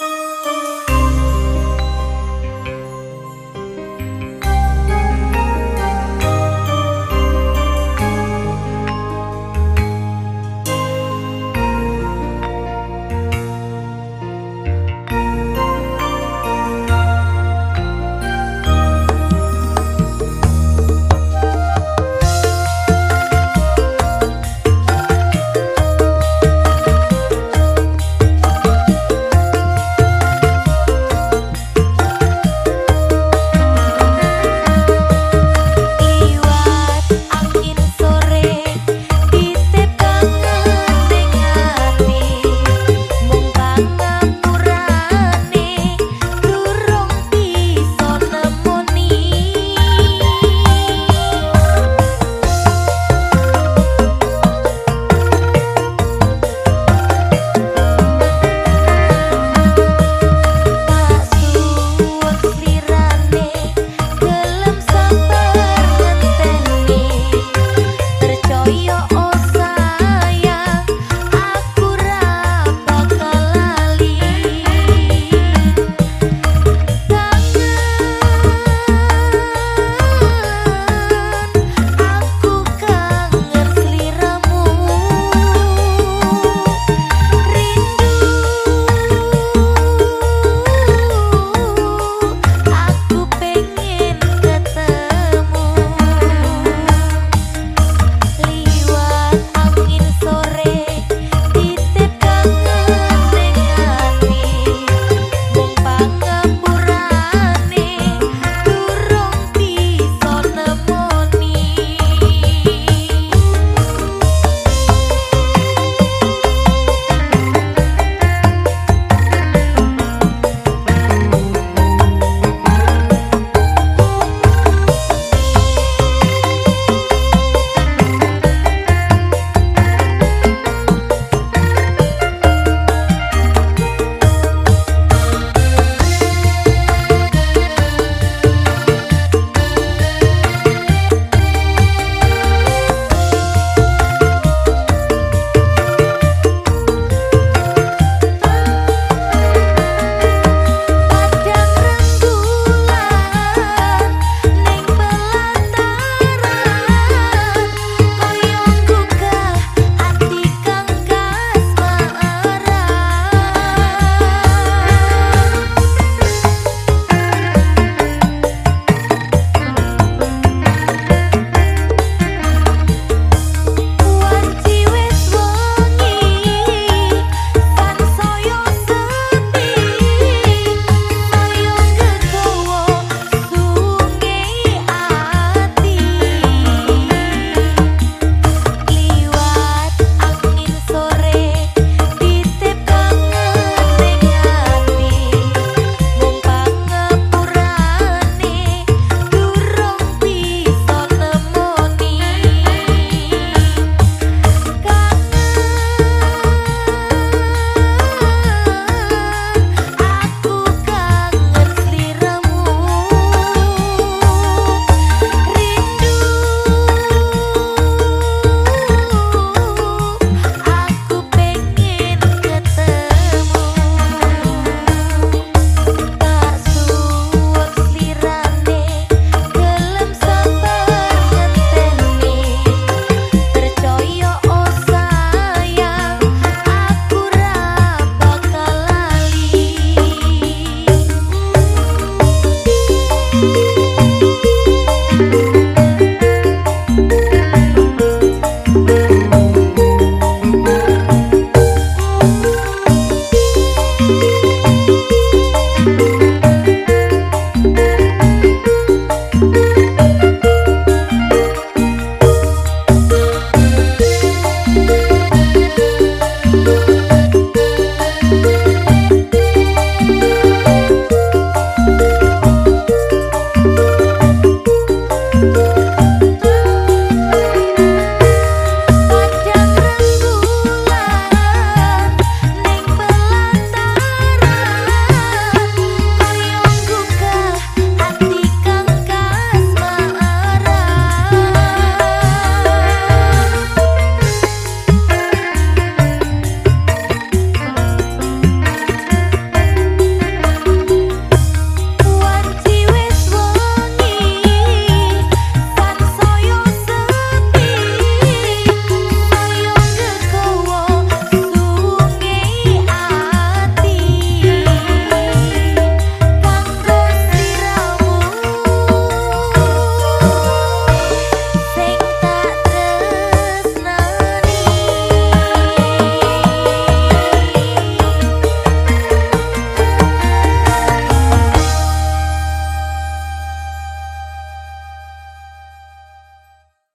you